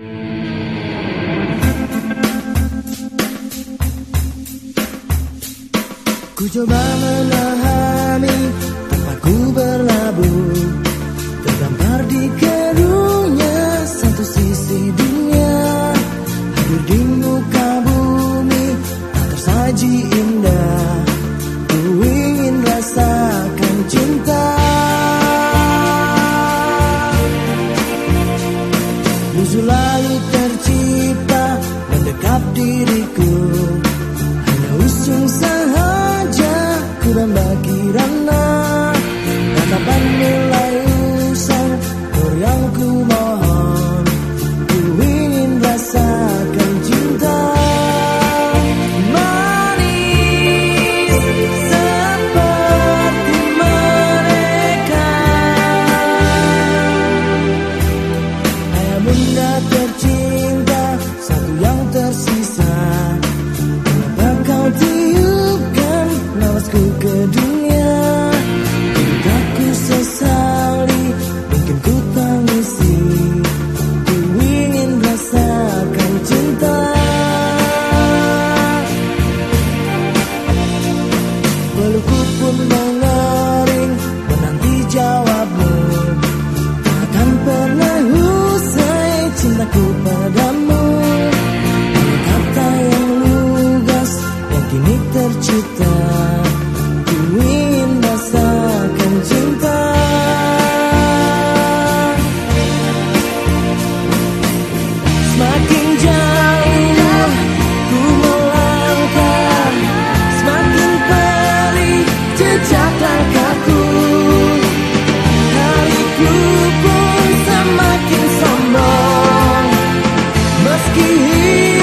Ku coba memahami tanpa ku ber menatap diriku. Come along. 你。